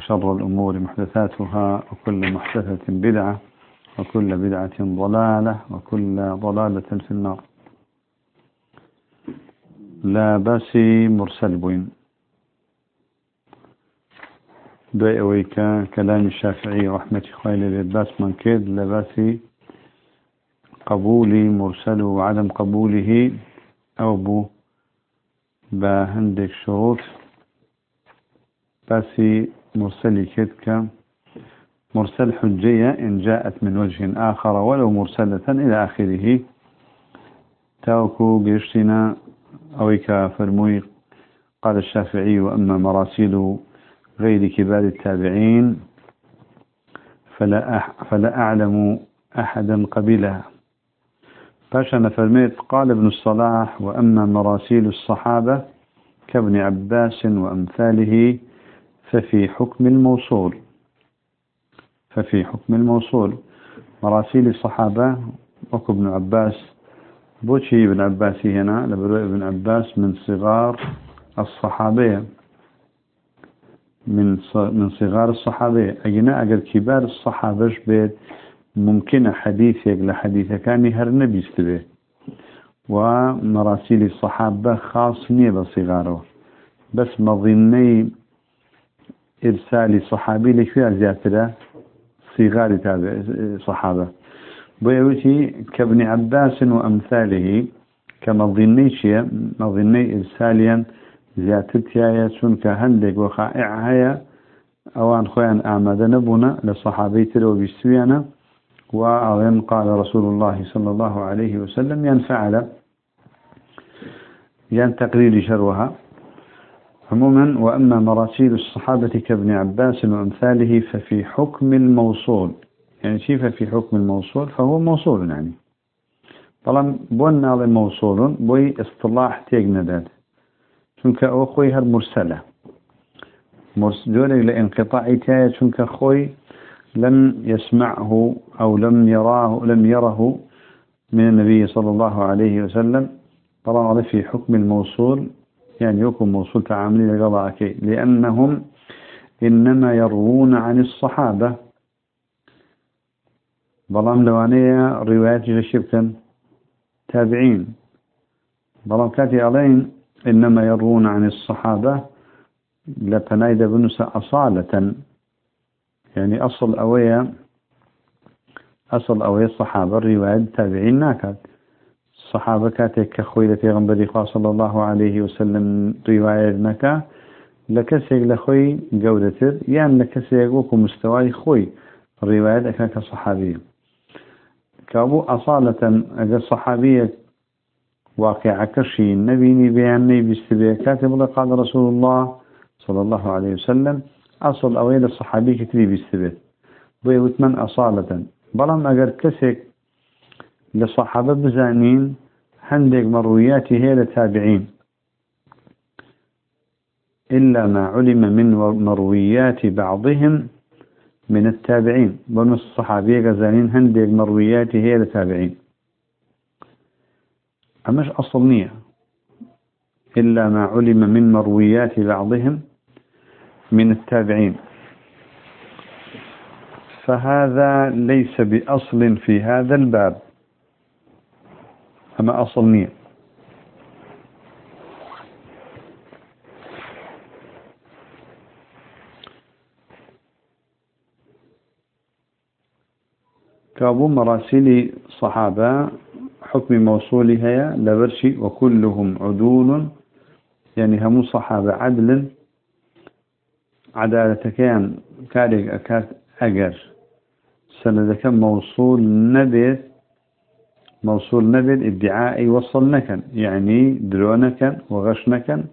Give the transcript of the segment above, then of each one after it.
وشر الأمور محدثاتها وكل محدثة بدعة وكل بدعة ضلالة وكل ضلالة في النار. لا باس مرسل بوين. دوي اويكا كلام الشافعي رحمة خيل للباس من كيد لباس قبول مرسل وعدم قبوله أو بو بهندك شروط. باسي مرسل كتك مرسل حجية إن جاءت من وجه آخر ولو مرسلة إلى آخره. تاوكو قرشتنا أويك فرموي. قال الشافعي وأما مراسيل غير كبار التابعين فلا, أح فلا أعلم أحدا قبلها فاشا فرميت قال ابن الصلاح وأما مراسيل الصحابة كابن عباس وأمثاله ففي حكم الموصول. ففي حكم الموصول. مراسيل الصحابة وكو ابن عباس بوشي ابن عباس هنا لبرو ابن عباس من صغار الصحابية. من من صغار الصحابة أجنا أجر كبار الصحابة بيت؟ ممكن حديثك لحديث كان هر نبي استبه. ومراسيل الصحابة خاص نية بصغاره. بس مظني إرسال صحابي لشوية زيادة صغار تابع صحابة. بيوتي كابن عباس وأمثاله كمظني شيء مظني إرساليا زيادتها سنك هندق وخائعها أوان خوان أعمد نبونا لصحابي تلو بيستويانا وأظن قال رسول الله صلى الله عليه وسلم ينفعل ين تقرير شروها عموما وأما مراسيل الصحابة كابن عباس وأمثاله ففي حكم الموصول. يعني شيء في حكم الموصول؟ فهو موصول يعني. طالما بونا موصول بوي اصطلاح تيجنا ذات چونك أو خوي مرسلة مرسلة لانقطاع تاية چونك خوي لم يسمعه أو لم يراه لم يره من النبي صلى الله عليه وسلم. طبعا في حكم الموصول. يعني يكون موصول تعاملي لقضاءك لأنهم إنما يروون عن الصحابة. بلام لوانية روايات غشبتا تابعين. بلام كاتي علين إنما يروون عن الصحابة. لبنايد بنس أصالة. يعني أصل أوية أصل أوية الصحابة الرواية تابعين ناكد الصحابة كاتك كخوي لتيغنبري صلى الله عليه وسلم رواية نكا لكسيك لخوي جودتر يعني لكسيك وكو مستواي خوي رواية أكاك صحابية كابو أصالة أجل صحابية واقع كشي النبي بياني بيستبيع كاتب لقال رسول الله صلى الله عليه وسلم أصل أويل الصحابي كتري بيستبيع بيوتمن أصالة. بلام أجر كسك لصحابة بزانين هندق مرويات هي لتابعين. إلا ما علم من مرويات بعضهم من التابعين. بنص الصحابية غزانين هندق مرويات هي لتابعين. أمش أصلنية إلا ما علم من مرويات بعضهم من التابعين. فهذا ليس بأصل في هذا الباب. أما أصل كابو مراسيل صحابة حكم موصولها لبرشي وكلهم عدول يعني هم صحابة عدل. عدالة كان كارك أكاد أجر. سندك موصول نبت موصول نبل ادعاء وصل نكن يعني درونكن وغش نكن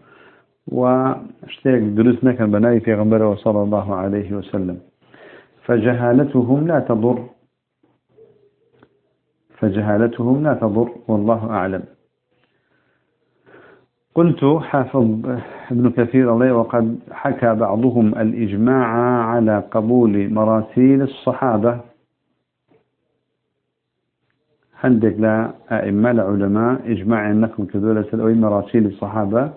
واشترك دروسنا كان بناي في غنبرة صلى الله عليه وسلم. فجهالتهم لا تضر. فجهالتهم لا تضر والله أعلم. قلت حافظ ابن كثير الله وقد حكى بعضهم الإجماع على قبول مراسيل الصحابة. عندك لا أئمة العلماء إجماع النقل كذولة الأوي مراسيل الصحابة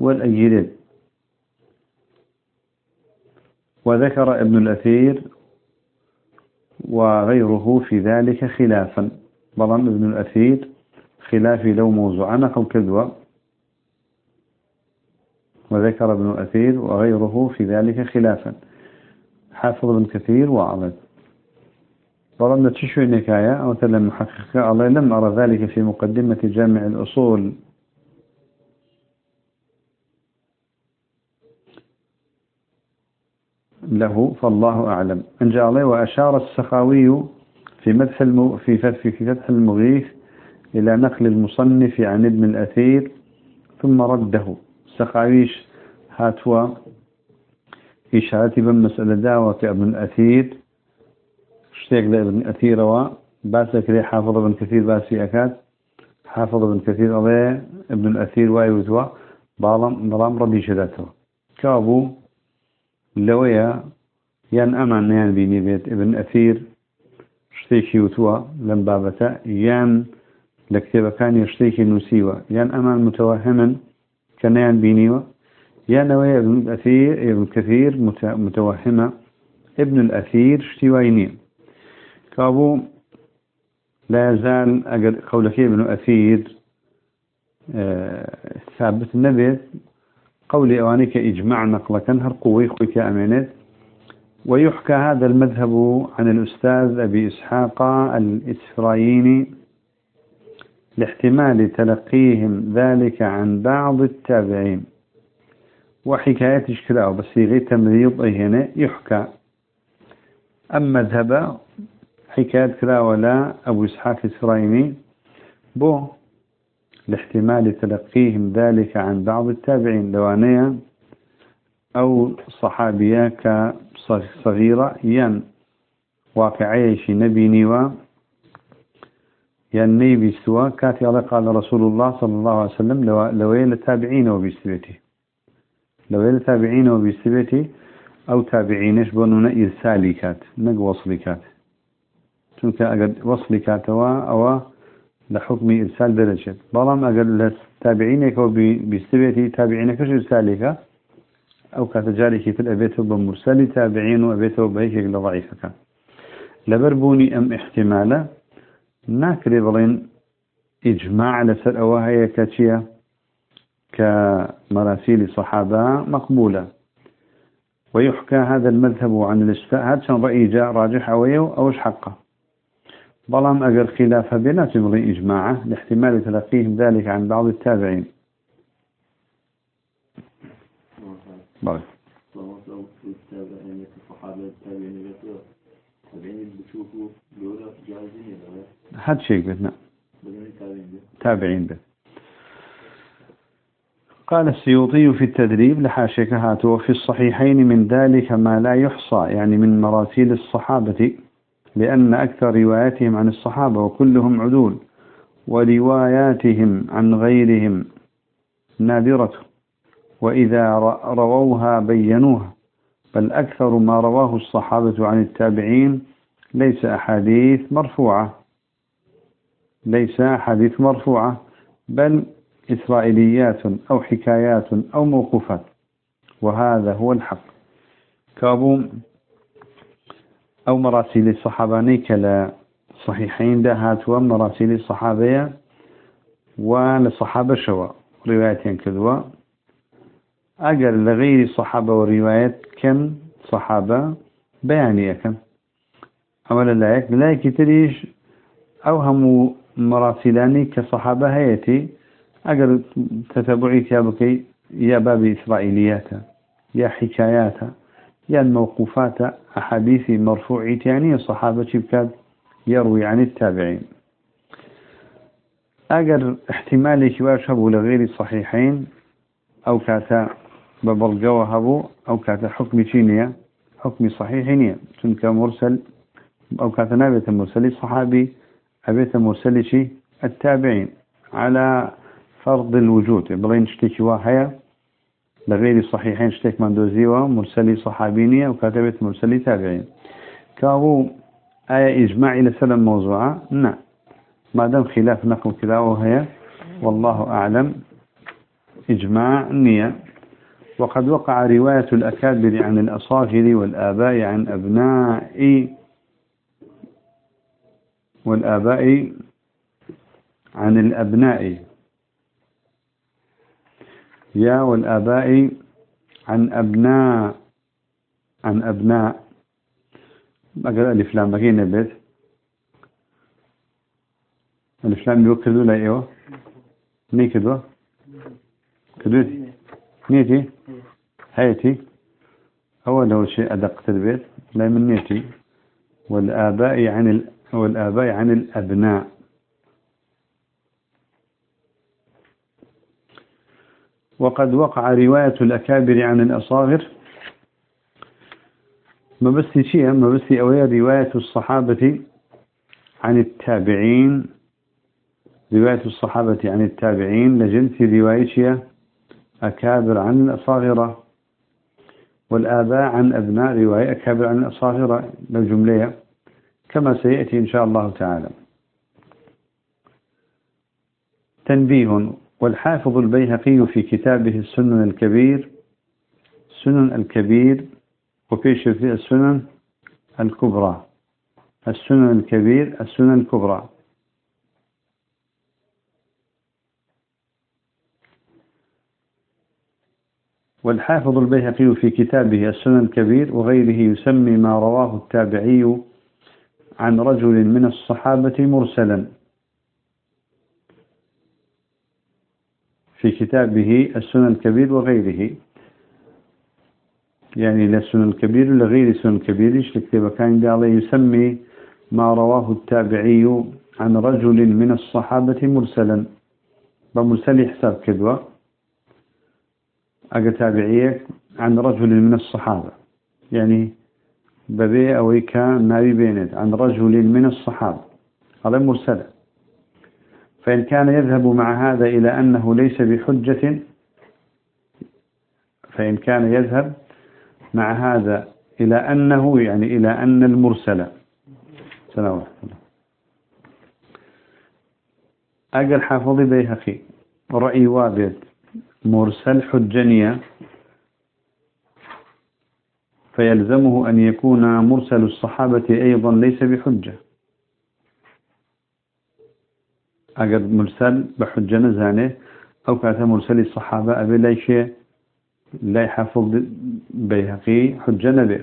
والأجيرين وذكر ابن الأثير وغيره في ذلك خلافا. بضم ابن الأثير خلافي لو موضوع نقل كذوة. وذكر ابن الأثير وغيره في ذلك خلافا. حافظ ابن كثير وعظم ظلمنا تشوي النكاية أو تلم محقق الله لم أرى ذلك في مقدمة جامع الأصول له فالله أعلم أن جاء الله وأشار السخاوي في مدح الم... في فتح المغيث إلى نقل المصنف عن ابن الأثير ثم رده السخاويش هاتوا إشارة بمسألة دعوة ابن الأثير اشتيق لابن الأثير وباسك لي حافظ ابن كثير باسي أكاد حافظ ابن كثير الله ابن الأثير وايوتوا بالام نظام ردي شداته كابو لويا يان أمان يان بيني بيت ابن أثير شتيكي وتوا لم بابتا يان لكتب كان يشتيكي نسيوا يان أمان متوهما كان يان بينيوا يان نويا ابن أثير ابن كثير متوهمة ابن الأثير شتيويني كابو لا يزال أقل قولك ابن أثير آه ثابت النبي قولي أوانيك إجماع نقلة هر قوي خويك أمينت ويحكى هذا المذهب عن الأستاذ أبي إسحاق الإسفرايني لاحتمال تلقيهم ذلك عن بعض التابعين. وحكاية إشكلاء بس غير تمريض هنا يحكى. أما مذهب حكاية كلا ولا أبو إسحاق الإسفرايني بو لاحتمال تلقيهم ذلك عن بعض التابعين لوانيا أو صحابية كصغيرة ين واقعيش نبي نيوا ين نبي سوا كاتي الله قال رسول الله صلى الله عليه وسلم لوين التابعين وبيستبتي لوين التابعين وبيستبتي أو تابعينش بنونا إرسالي كات نق وصلي كات. چونك أقد وصلي كاتوا أو لحكم إرسال درجة بلام أقل لتابعينك وبيستبيتي تابعينك شو إرسالك أو كتجارك في الأبيت بمرسل تابعين وأبيت بهيك لضعيفك لبربوني أم احتمالا ناكري بلين إجماع لسر أواهي كاتشية كمراسيل صحابة مقبولة ويحكى هذا المذهب عن الاستاء هذا رأي جاء راجح أويه أوش حقه بلام أجر خلاف بنا تمضي إجماعه لاحتمال تلقيهم ذلك عن بعض التابعين. بارك هاد شيء بثنا تابعين به قال السيوطي في التدريب لحاشك هاتوا في الصحيحين من ذلك ما لا يحصى يعني من مراسيل الصحابة لأن أكثر رواياتهم عن الصحابة وكلهم عدول ورواياتهم عن غيرهم نادرة وإذا رووها بينوها بل أكثر ما رواه الصحابة عن التابعين ليس أحاديث مرفوعة. ليس أحاديث مرفوعة بل إسرائيليات أو حكايات أو موقوفات وهذا هو الحق. كابوم أو مراسيل الصحاباني كلا صحيحين دهات ومراسيل الصحابية وللصحابة شوا روايتين كذوا. أجر لغير الصحابة والروايات كم صحابة بيانية كم؟ أولا لا يك لا يكتريش. أو هم مراسلاني كصحابة هيتي. أجر تتبعي كابكي يا باب إسرائيليات يا حكايات يا الموقوفات أحاديث مرفوع تاني الصحابة بكاد يروي عن التابعين. أجر احتمالي كواش لغير الصحيحين أو كاتا ببلغوا هبو أو كاتا حكم تشينيا حكم صحيح نية تنك مرسل أو كاتا نابت مرسل صحابي أبيت مرسل التابعين. على فرض الوجود بلين اشتكي واحيا لغير الصحيحين اشتك من دوزيوا مرسلي صحابينية وكاتبت مرسلي تابعين. كابو آية إجماع إلى سلم موضوعة؟ نعم. ما دام خلاف نقل كذا وهي والله أعلم. إجماع النية وقد وقع رواية الأكابر عن الأصاغر والآباء عن أبناء والآباء عن الأبناء. يا والآباء عن أبناء عن أبناء. أقرأ الإفلام بقينا بيت. الإفلام بيوكدوا لا إيوه. ني كدوا كدوتي نيتي؟ هايتي أول شيء أدق البيت لا من نيتي. والآباء عن ال... والآباء عن الأبناء. وقد وقع رواية الأكابر عن الأصاغر. ما بس شيء ما بس أويا رواية الصحابة عن التابعين. رواية الصحابة عن التابعين لجنس روايتها أكابر عن الأصاغرة. والآباء عن أبناء رواية أكابر عن الأصاغرة. للجملية كما سيأتي إن شاء الله تعالى. تنبيه والحافظ البيهقي في كتابه السنن الكبير سنن الكبير وفي في السنن الكبرى. السنن الكبير السنن الكبرى. والحافظ البيهقي في كتابه السنن الكبير وغيره يسمي ما رواه التابعي عن رجل من الصحابة مرسلا. في كتابه السنن الكبير وغيره. يعني للسنن الكبير لغير السنن الكبير كتاب كان قال يسمي ما رواه التابعي عن رجل من الصحابة مرسلا. بمرسل حساب كدوة. أجا تابعيك عن رجل من الصحابة. يعني ببي أو كان ناوي بينت عن رجل من الصحابة. هذا مرسل. فإن كان يذهب مع هذا إلى أنه ليس بحجة فإن كان يذهب مع هذا إلى أنه يعني إلى أن المرسل. سلام أقل حافظي بيهقي رأي وابد مرسل حجنية فيلزمه أن يكون مرسل الصحابة أيضا ليس بحجة. أجر مرسل بحجة نزانه أو كانت مرسل الصحابة لا شيء لا يحفظ بيهقي حجة نبي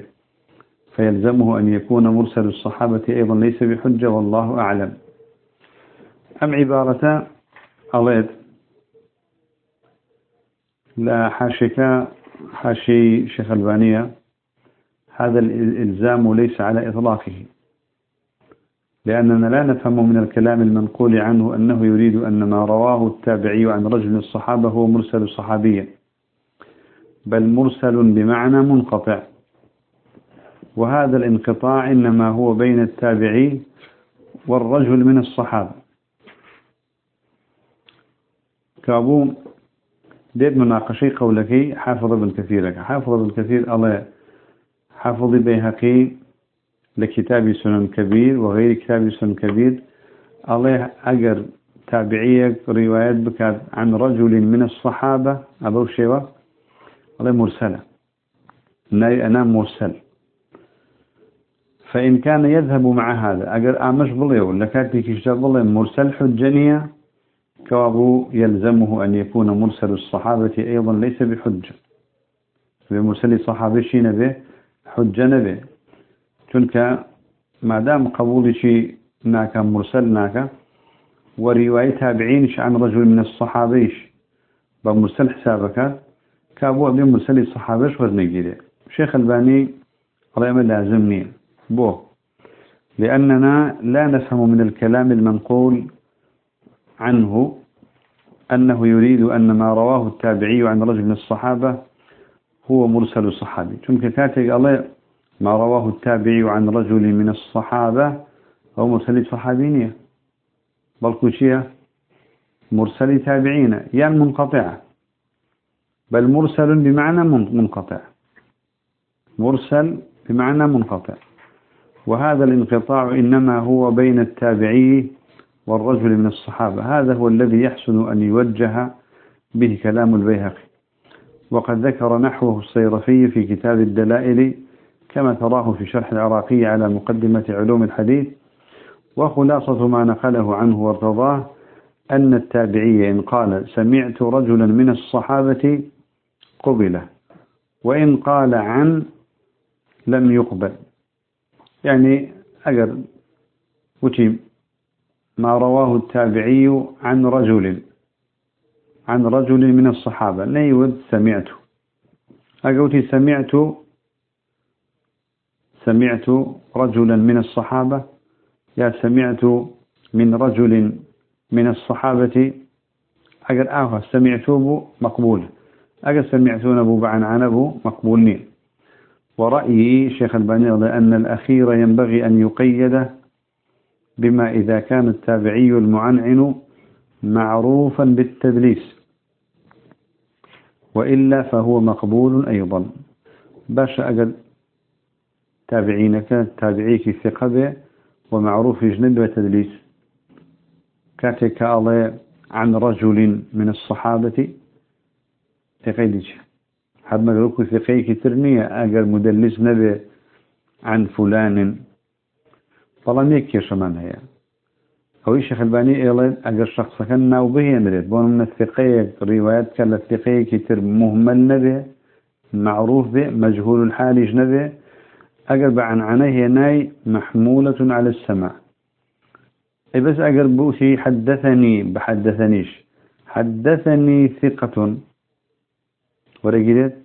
فيلزمه أن يكون مرسل الصحابة أيضا ليس بحجة والله أعلم. أم عبارة أليت لا حاشك حاشي شيخ البانية هذا الإلزام ليس على إطلاقه. لأننا لا نفهم من الكلام المنقول عنه أنه يريد أن ما رواه التابعي عن رجل الصحابة هو مرسل صحابيا. بل مرسل بمعنى منقطع. وهذا الانقطاع إنما هو بين التابعي والرجل من الصحابة. كابو ديد مناقشي قولك حافظ ابن كثير حافظ ابن كثير الله حافظ بيهقي لكتاب سنن كبير وغير كتاب سنن كبير. الله أجر تابعية روايات بكات عن رجل من الصحابة أبو شيوة. الله مرسلة أنا مرسل. فإن كان يذهب مع هذا أجر آمش بلي ولا كاتب كتاب بلي مرسل حجنية. كوابو يلزمه أن يكون مرسل الصحابة أيضا ليس بحجة. بمرسل الصحابة شين به حجة چونك ما دام قبول شيء ناك مرسل ناك. ورواية تابعينش عن رجل من الصحابيش بمرسل حسابك. كابو أبي مرسل الصحابيش ورنجيري شيخ الباني رأيما لازمني. بو لأننا لا نفهم من الكلام المنقول عنه أنه يريد أن ما رواه التابعي عن رجل من الصحابة هو مرسل الصحابي. چونك كاتك الله ما رواه التابعي عن رجل من الصحابة هو مرسل صحابينية. بل كوشية مرسل تابعين يعني منقطعة بل مرسل بمعنى منقطع. مرسل بمعنى منقطع. وهذا الانقطاع إنما هو بين التابعي والرجل من الصحابة. هذا هو الذي يحسن أن يوجه به كلام البيهقي. وقد ذكر نحوه الصيرفي في كتاب الدلائل كما تراه في شرح العراقي على مقدمة علوم الحديث وخلاصة ما نقله عنه وارتضاه أن التابعي إن قال سمعت رجلا من الصحابة قبلة وإن قال عن لم يقبل. يعني أجر وتي ما رواه التابعي عن رجل عن رجل من الصحابة نيود سمعت أقولتي سمعت سمعت رجلا من الصحابة يا سمعت من رجل من الصحابة. أجر آخر سمعته مقبول. أجر سمعتون أبو بعن عن أبو مقبولين ورأيي شيخ الباني أن الأخير ينبغي أن يقيد بما إذا كان التابعي المعنعن معروفا بالتدليس. وإلا فهو مقبول أيضا. باش أقل تابعينك تابعيك ثقة ومعروف جنب وتدليس كاتك الله عن رجل من الصحابة تقيدش حد ما قلوك ثقيك ترنية أقل مدلس نبي عن فلان. طالما يكيش من هي أو الشيخ الباني إيضا أجر شخص كان ناو به بون من الثقية روايات كان الثقية كتير مهمل نبي معروف به مجهول الحال جنبه أقرب عن عنيه ناي محمولة على السماء. أي بس أقرب بوسي حدثني بحدثنيش. حدثني ثقة. ورقيدت؟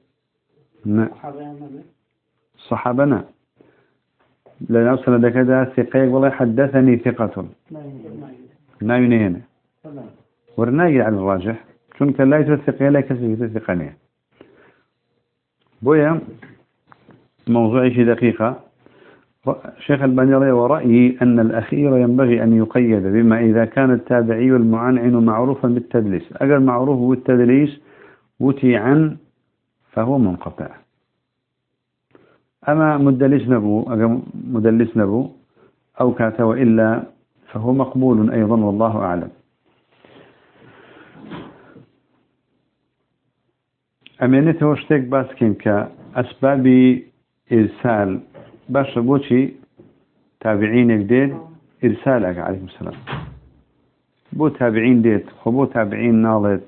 صحابنا. لأن أصلا كذا ثقة والله حدثني ثقة. نايني هنا. ورناي على الراجح. شون كان لا يتثق لا يكسب يتثقني بويا موضوع شي دقيقة. شيخ البانيري ورأيي أن الأخير ينبغي أن يقيد بما إذا كان التابعي المعنعن معروفا بالتدليس. أجل معروف بالتدليس وتي عن فهو منقطع. أما مدلس نبو مدلس نبو أو كات وإلا فهو مقبول أيضا والله أعلم. أمينته اشتك باسكين كأسباب إرسال باش بوشي تابعين ديت إرسالك عليه السلام. بو تابعين ديت خبو تابعين ناضت.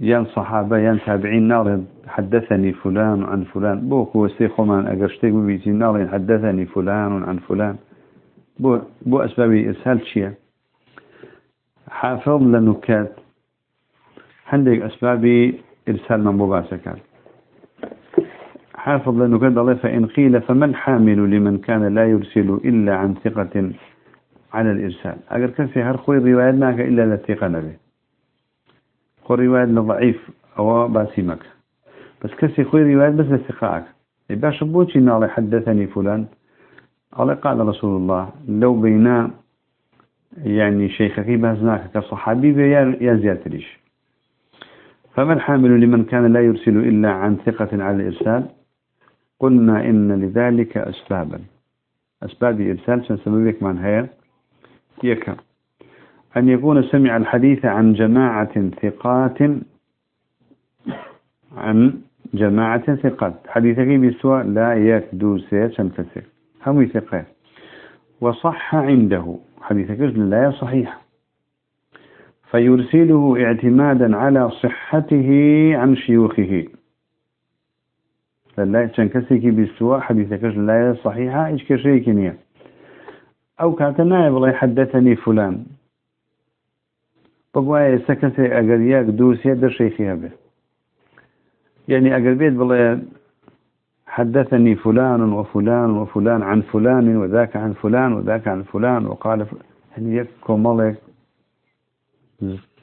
يان صحابة يان تابعين ناضت. حدثني فلان عن فلان. بو هو سيخو من أقرشتك ببيتي ناضت حدثني فلان عن فلان. بو, بو أسباب إرسال شيء حافظ لنكات عندك أسباب إرسال من باسكات حافظ لأنه قد الله فإن قيل فمن حامل لمن كان لا يرسل إلا عن ثقة على الإرسال. أقر كسي هر خوي معك إلا لثقة نبي. خوي روايات ضعيف أو باسمك بس كسي خوي روايات بس لثقاءك باش بوشي نالي حدثني فلان؟ قال قال رسول الله لو بينا يعني شيخك بهزناك كصحابي يا ليش؟ فما الحامل لمن كان لا يرسل إلا عن ثقة على الإرسال. قلنا إن لذلك أسبابا. أسباب إرسال سنسببك من هي يك. أن يكون سمع الحديث عن جماعة ثقات عن جماعة ثقات. حديثك بسوى لا يكدو سير شمسك هم ثقات وصح عنده. حديثك لا صحيح. فيرسله اعتمادا على صحته عن شيوخه. لا تنكسيكي بالسواء حديثك لا صحيحة إيش كشيء نية أو كاتنا والله حدثني فلان. بقوا سكسي أجرياك دوسيا در شيخي به. يعني أقربيت بالله حدثني فلان وفلان وفلان عن فلان وذاك عن فلان وذاك عن فلان وقال يعني يكو ملك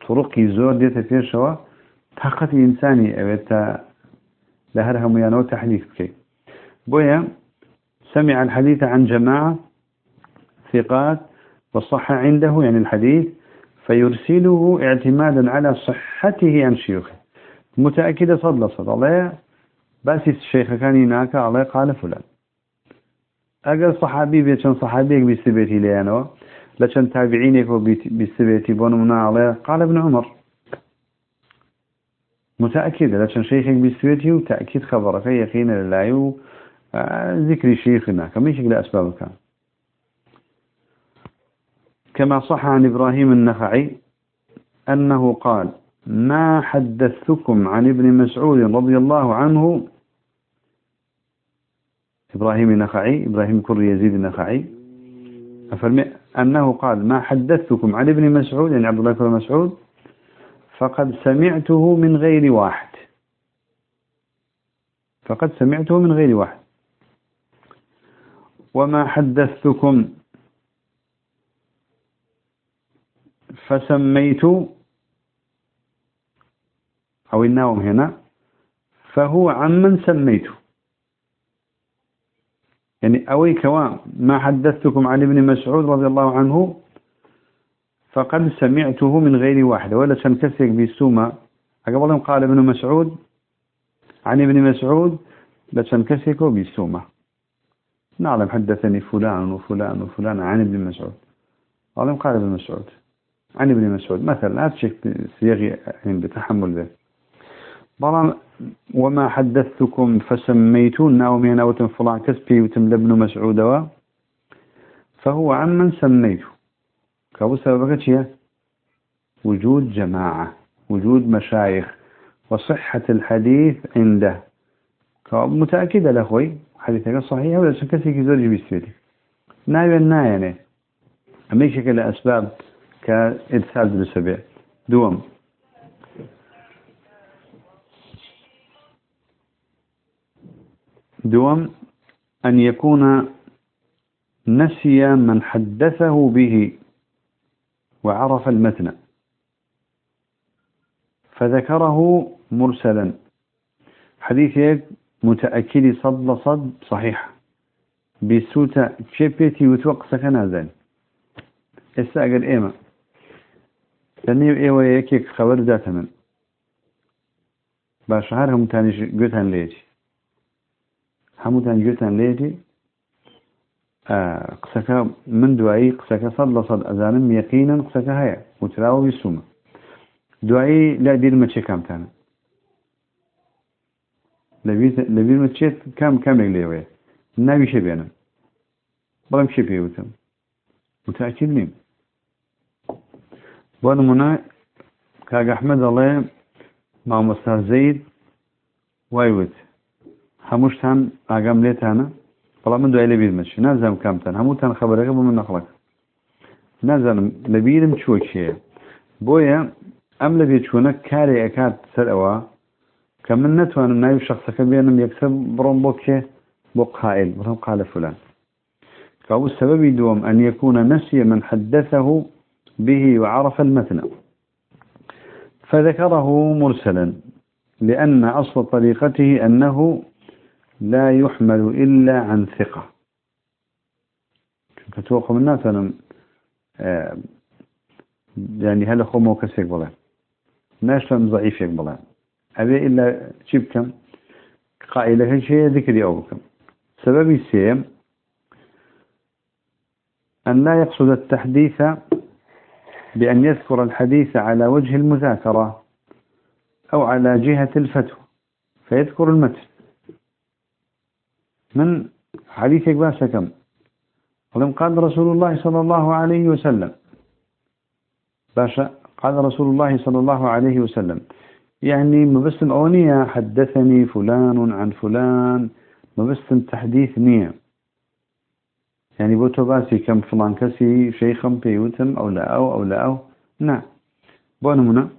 طرقي زور ديتا فيشوا طاقة إنساني أبيتا لهرها ميانو تحديث بكي بويا سمع الحديث عن جماعة ثقات وصح عنده يعني الحديث فيرسله اعتمادا على صحته عن شيوخه. متأكدة صد صد الله بس الشيخ كان هناك الله قال فلان. أقل صحابي بيتشن صحابيك بيستبيتي ليانو لشن تابعينك بيستبيتي بونمنا عليه قال ابن عمر. متأكدة لشن شيخك بيستبيتي وتأكيد خبرك يقين لله ذكر شيخنا كم يشكل أسباب كان. كما صح عن إبراهيم النخعي أنه قال ما حدثتكم عن ابن مسعود رضي الله عنه؟ إبراهيم النخعي إبراهيم كر يزيد النخعي. أنه قال ما حدثتكم عن ابن مسعود؟ يعني عبد الله بن مسعود. فقد سمعته من غير واحد. فقد سمعته من غير واحد. وما حدثتكم. فسميت أو النوم هنا. فهو عمن سميته. يعني أوي كوا ما حدثتكم عن ابن مسعود رضي الله عنه فقد سمعته من غير واحد. ولا سنكسك بسوما أقبلهم قال ابن مسعود عن ابن مسعود لسنكسك بسوما نعلم حدثني فلان وفلان وفلان عن ابن مسعود. قال قال ابن مسعود عن ابن مسعود. مثلا لا تشك سيغي عند تحمل به وما حدثتكم فسميتون ناومي ناوتن فلان كسبي وتم لابن مسعود. فهو عمن سميته. كابو سببك شيء؟ وجود جماعة وجود مشايخ وصحة الحديث عنده. متأكدة لأخوي حديثك صحيح ولا شكسي كزوجي بيستيتي نايا نايا أمي شكل أسباب كإرسال بالسبع دوم. دوم. أن يكون نسي من حدثه به. وعرف المتن. فذكره مرسلا. حديث متأكد صد لصد صحيح. بسوتا شبيتي وتوقع سكنا زين استأجر إيما لأنه إيوه يكيك خبر ذات من. باشهرهم تانيش قوتان ليتي هموتان قوتان ليتي قسەکە من دوایی قسەکە سەد لە سەد ئەزانم یەقینەن قسەکە هەیە وتراوەوی سومە دوایی لا دیرمە چێکامتانە لەبیرمە چێت کام کامێک لێوێ ناویشە بێنم. بەڵام شێ پێوتم؟ متاکر نیم. بۆ نمونە کاگەحمە دەڵێ مامۆستا زەید وایوت هەموو شتان ئاگام لێتانە؟ هموشتان أقام ليتانا والله من إلي بيد مشي نازم كامتان هموتان خبرك بمن نخلق نازم لبيدم شو شيء بويا أم لبيد شونك كاري أكاد سرعوا كمن نتوان نايب شخصك بينم يكسب برون بوكي بوك هائل برون قال فلان. فهو السبب دوم أن يكون نسي من حدثه به وعرف المتن فذكره مرسلا لأن أصل طريقته أنه لا يحمل إلا عن ثقة. فتوقع من الناس أنا آه، يعني هل أخو موكس يقبلان ناشفا ضعيف يقبلان أبي إلا شبكم قائلة شيء ذكري أوكم سبب السيم أن لا يقصد التحديث بأن يذكر الحديث على وجه المذاكرة أو على جهة الفتوى فيذكر المتن. من حديثك باسكم ولم قال رسول الله صلى الله عليه وسلم. باشا قال رسول الله صلى الله عليه وسلم. يعني مبسم أونية حدثني فلان عن فلان. مبسم تحديث نية. يعني بوتو باسي كم فلان كسي شيخم بيوتم أو لا أو أو لا أو. نعم بونمنا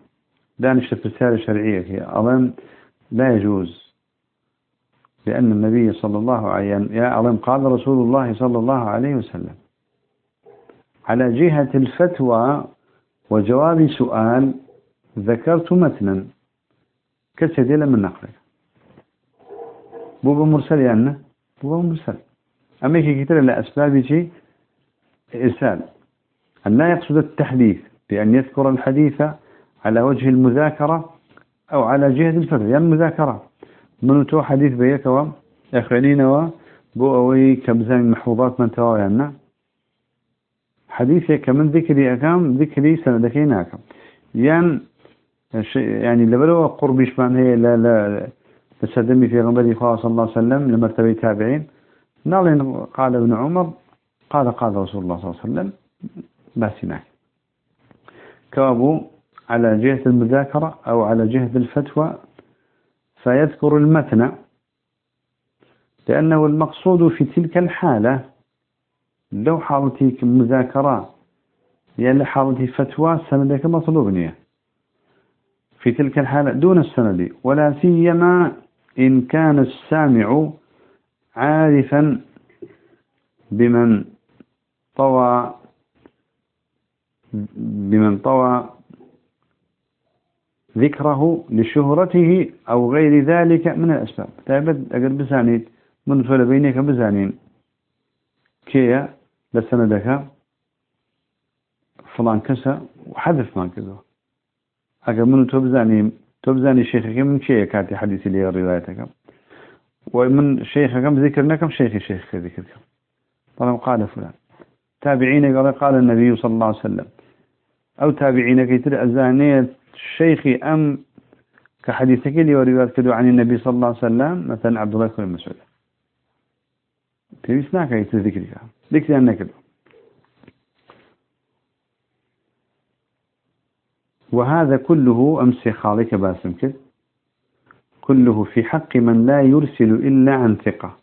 دانش الرسالة الشرعية أظن لا يجوز. لأن النبي صلى الله عليه أعلم قال رسول الله صلى الله عليه وسلم على جهة الفتوى وجواب سؤال ذكرت متنا كسدي من نقلك؟ بوبا مرسل يعني بوبا مرسل. أما يكي كتير لأسباب شيء إرسال. أن لا يقصد التحديث بأن يذكر الحديث على وجه المذاكرة أو على جهة الفتح يعني المذاكرة. من تو حديث بيك و أخرين و بوأوي كبزان محفوظات من توايا يعني حديثي كمن ذكري أكام ذكري سندكين أكام يعني يعني لبلو قربش من هي لا لا تسدمي في غنبري صلى الله عليه وسلم لمرتبة تابعين. نالين قال ابن عمر قال قال رسول الله صلى الله عليه وسلم باسنا كابو على جهة المذاكرة أو على جهة الفتوى فيذكر المتن لأنه المقصود في تلك الحالة لو حالتي مذاكرة يعني حالتي فتوى سندك مطلوبني في تلك الحالة دون السند ولا سيما إن كان السامع عارفا بمن طوى بمن طوى ذكره لشهرته أو غير ذلك من الأسباب. تابد أقل بزانيت من فل بينك بزانين كيا لسندك. فلان كسا وحذف ما كذا. أقل من تبزاني تبزاني شيخك من كيا كاتي حديثي لي روايتك. ومن شيخكم ذكرناكم شيخي شيخك ذكركم طالما قال فلان. تابعين قال النبي صلى الله عليه وسلم. أو تابعين كيتر أزانية شيخي أم كحديثك لي وروايات كدو عن النبي صلى الله عليه وسلم مثلا عبد الله بن مسعود. تبيسناك يتذكرك ذكر أنك كدو وهذا كله أمسي خالك باسم كد كله في حق من لا يرسل إلا عن ثقة.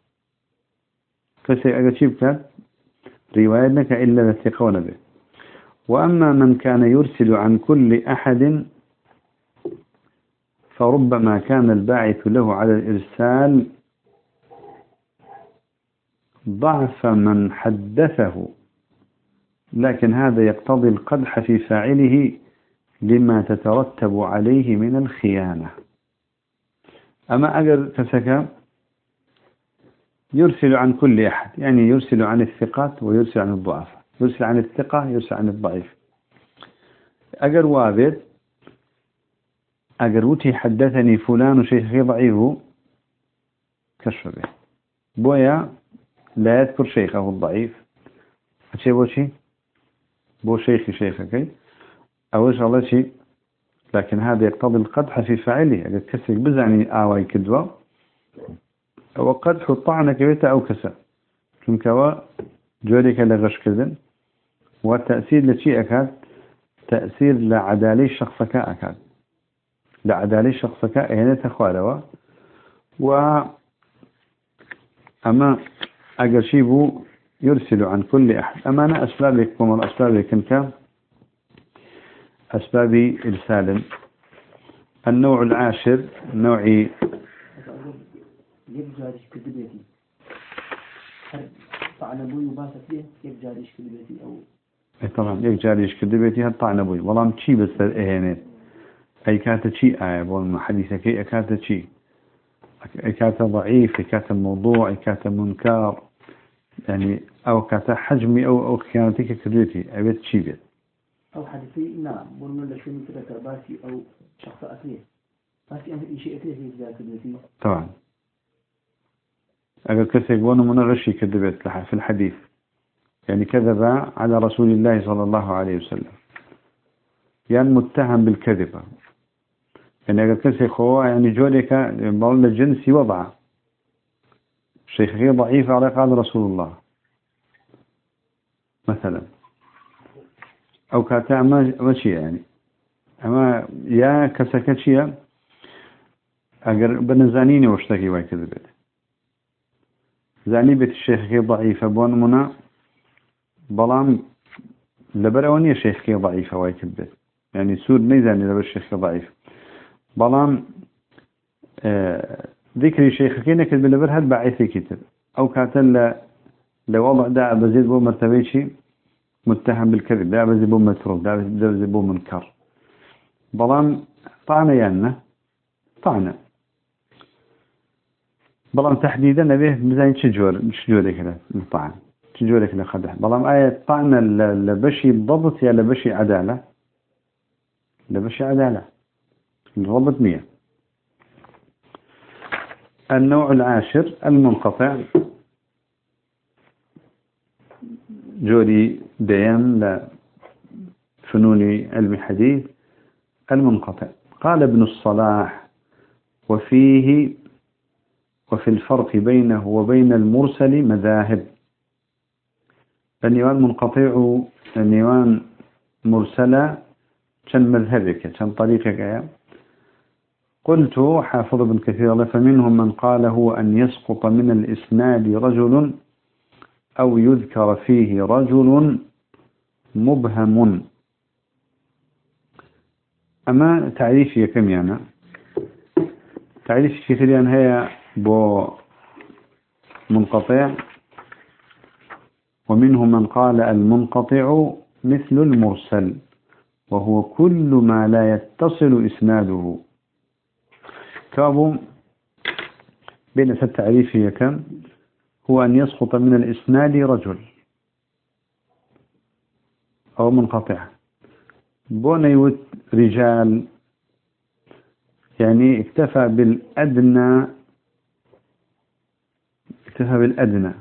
فسيأجيب رواية لك إلا الثقة ونبي. وأما من كان يرسل عن كل أحد فربما كان الباعث له على الإرسال ضعف من حدثه لكن هذا يقتضي القدح في فاعله لما تترتب عليه من الخيانة. أما أجر كسك يرسل عن كل أحد يعني يرسل عن الثقات ويرسل عن الضعف يرسل عن الثقة يرسل عن الضعيف. أجر وابد أجر وتي حدثني فلان شيخي ضعيف به بويا لا يذكر شيخه الضعيف. أشي بو شي؟ بو شيخي شيخك. أوش الله شيء لكن هذا يقتضي القدح في فعله أجر كسك بزعني آواي كدوة. أو قدح الطعنة كبيرة أو كسا. كم جوريك لغش كذن. والتأثير لشيء أكاد. تأثير لعدالي شخصك أكاد. لعدالي شخصك هنا تخوالوا و أما أقرشيبو يرسل عن كل أحد. أما أنا أسبابك ومن أسبابك كنك أسباب إرسال. النوع العاشر نوع طعن بوي وباسط ليه يك جاري يشكل بيتي أو طبعا يك جاري يشكل بيتي هل طعن بوي والله تشي بس إهانات أي كانت تشي آية بول حديثك أي كانت تشي أي كانت ضعيف أي كانت موضوع أي كانت منكر يعني أو كانت حجمي أو أو خيانتك كبيرتي أبيت تشي بيت. أو حديثي نعم بول من لشي مثل باسي أو شخص أثنين. باسي أمر شيء أثنين في طبعا. كسي بونه من غشي كذبت في الحديث. يعني كذب على رسول الله صلى الله عليه وسلم. يعني متهم بالكذبة. يعني كسي خوا يعني جولك بقولنا الجنسي وضعه شيخي ضعيف على قال رسول الله. مثلا. أو كاتا ما شيء يعني. أما يا كسكتشيا أقر بنزانيني واشتكي كذبت زاني بيت الشيخ ضعيفة بون منا. بلام لبروني الشيخ ضعيفة وايكبت يعني سود نيزاني لبر الشيخ ضعيف. بلام آه ذكر الشيخ كينا كتب لبر هاد بعيثي كتب. أو كاتل لوضع داع بزيد بو مرتبيشي متهم بالكذب. لا بزبو متروك لا بزبو منكر. بلان طعنة يعني طعنة. بلان تحديدا نبيه مزاين شجور شجور كذا طعن شجور كذا خدح. بلان آية طعنة لبشي ضبط يا لبشي عدالة. لبشي عدالة. الضبط مية. النوع العاشر المنقطع. جوري ديان لفنون علم الحديث المنقطع. قال ابن الصلاح وفيه وفي الفرق بينه وبين المرسل مذاهب. النيوان منقطع النيوان مرسلة كان مذهبك كان طريقك قلت حافظ ابن كثير فمنهم من قال هو أن يسقط من الإسناد رجل أو يذكر فيه رجل مبهم. أما تعريفي كم يعني؟ تعريف كثيرا هي بو منقطع. ومنهم من قال المنقطع مثل المرسل وهو كل ما لا يتصل إسناده. كابو بين التعريف هي كم؟ هو أن يسقط من الإسناد رجل أو منقطع. بونيوت رجال. يعني اكتفى بالأدنى. اكتفى بالأدنى.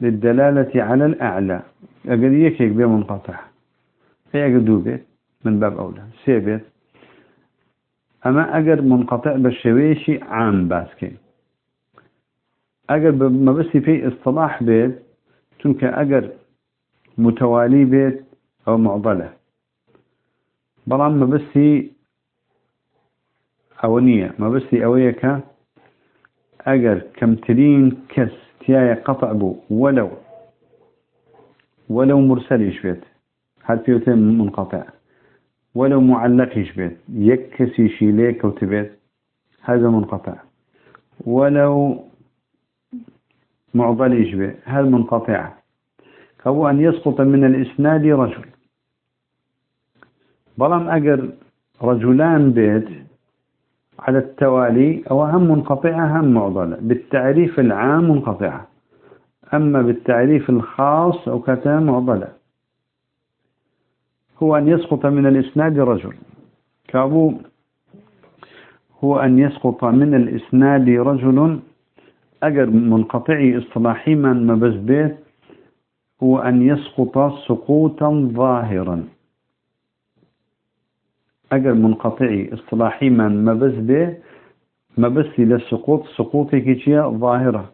للدلالة على الأعلى. أقل يكيك بيه منقطع هي أقل من باب أولى. سيبت أما أقل منقطع بالشويشي عام باسكين أقل ما بس في اصطلاح بيت تنك أقل متوالي بيت أو معضلة. بلان ما بس أونية ما بس أويك أجر كمترين كس تياي قطع بو ولو ولو مرسل يشبت هل فيوتين منقطع؟ ولو معلق يشبت يكسي شيليك وتبت هذا منقطع. ولو معضل يشبه هل منقطع. فهو أن يسقط من الإسناد رجل. بلام أجر رجلان بيت على التوالي أو هم منقطعة هم معضلة. بالتعريف العام منقطعة. أما بالتعريف الخاص أو كتاب معضلة. هو أن يسقط من الإسناد رجل. كابو هو أن يسقط من الإسناد رجل أجر منقطعي اصطلاحي من مبز بيت هو أن يسقط سقوطا ظاهرا. أجر منقطعي اصطلاحي من ما بس به ما بس للسقوط سقوطي كيشيا ظاهرة.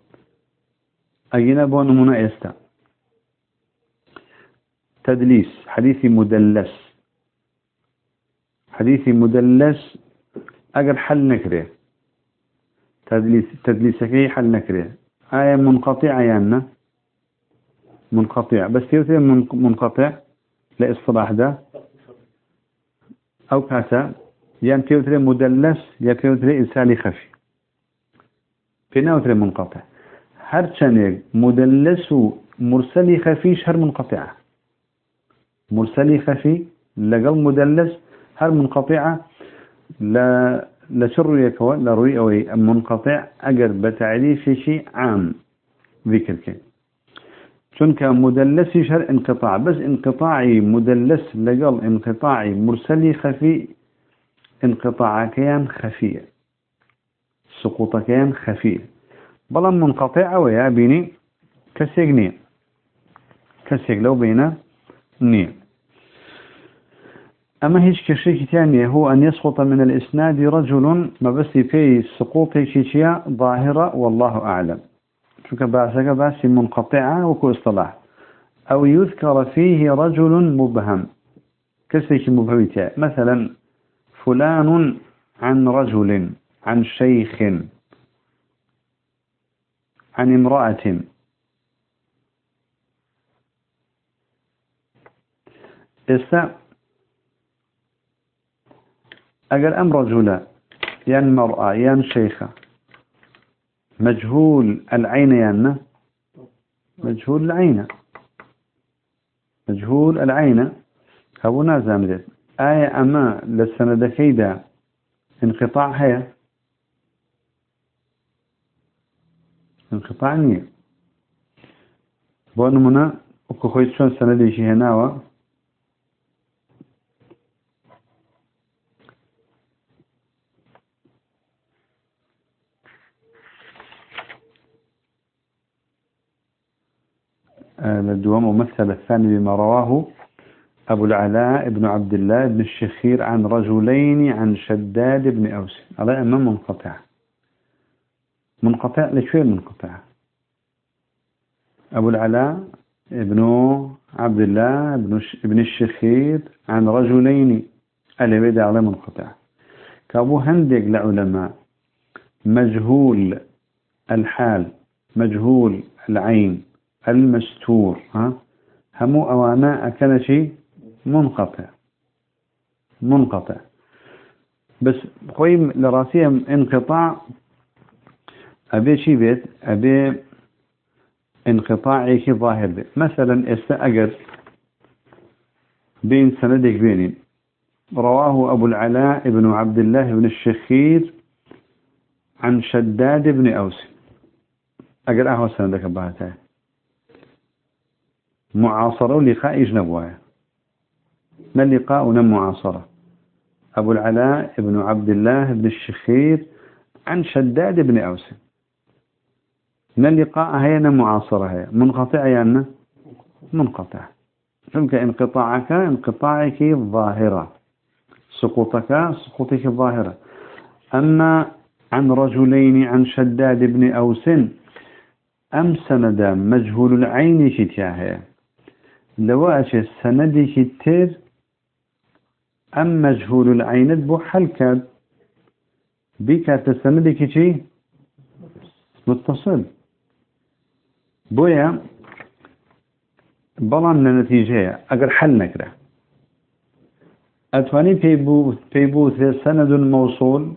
أجينا بو نمونا تدليس حديثي مدلس. حديثي مدلس أجر حل نكرة. تدليس تدليسكي حل نكرة. آية منقطعة يعني. منقطع. بس يوتي منقطع؟ لإصطلاح ده. أو كاتا يان كيوتري مدلس؟ يا كيوتري إرسالي خفي بيناوتري منقطع. هر چنك مدلس مرسلي خفيش هر منقطعة. مرسلي خفي لقل مدلس هر منقطعة؟ لا لشر يكوى لروي أو منقطع أجر بتعريف شيء عام ذكر كي چونك مدلس شر انقطاع بس انقطاعي مدلس لقل انقطاعي مرسلي خفي انقطاع كيان خفي سقوط كيان خفي بلا منقطع ويا بيني كسيقني كسيق لو بينا ني أما هيش كشيك ثانية هو أن يسقط من الإسناد رجل ما بس في سقوط شيء ظاهرة والله أعلم. شو باسك باسي منقطعة وكو إصطلاح. أو يذكر فيه رجل مبهم. كسيش مبهمتها. مثلا فلان عن رجل عن شيخ عن امرأة. إسا أقل أم رجلا ين مرأة ين شيخة مجهول العين يعني مجهول العين. مجهول العين. أبو نازم آية أما للسند كيدا. انقطاع هي. انقطاع نية. بون منا وكو شون سندي شي هناوا الدوام ممثل الثاني بما رواه أبو العلاء بن عبد الله بن الشخير عن رجلين عن شداد بن أوس. على أمام منقطع. منقطع لشوية منقطع. أبو العلاء ابن عبد الله بن الشخير عن رجلين. اللي بدا على منقطع. كأبو هندق لعلماء. مجهول الحال مجهول العين. المستور ها؟ همو أوانا أكل شيء منقطع. منقطع. بس خوي لراسية انقطاع أبي شي بيت أبي انقطاعي كي ظاهر بيت مثلا استأجر بين سندك بينين رواه أبو العلاء بن عبد الله بن الشخير عن شداد بن أوس. أجر أهو سندك بهاته معاصرة ولقاء جنبوها ما اللقاء ونم معاصرة؟ أبو العلاء بن عبد الله بن الشخير عن شداد بن أوس. ما اللقاء؟ هي معاصرة هي منقطع يعني منقطع. فهمك انقطاعك انقطاعك ظاهرة. سقوطك سقوطك ظاهرة. أما عن رجلين عن شداد بن أوس أم سندا مجهول العين شتياهي لو أشي كتير أم مجهول العين بو حلكات بك تسندي كتي متصل. بويا بلان لنتيجة أقر حل نكرة. أتواني بيبوث سند موصول.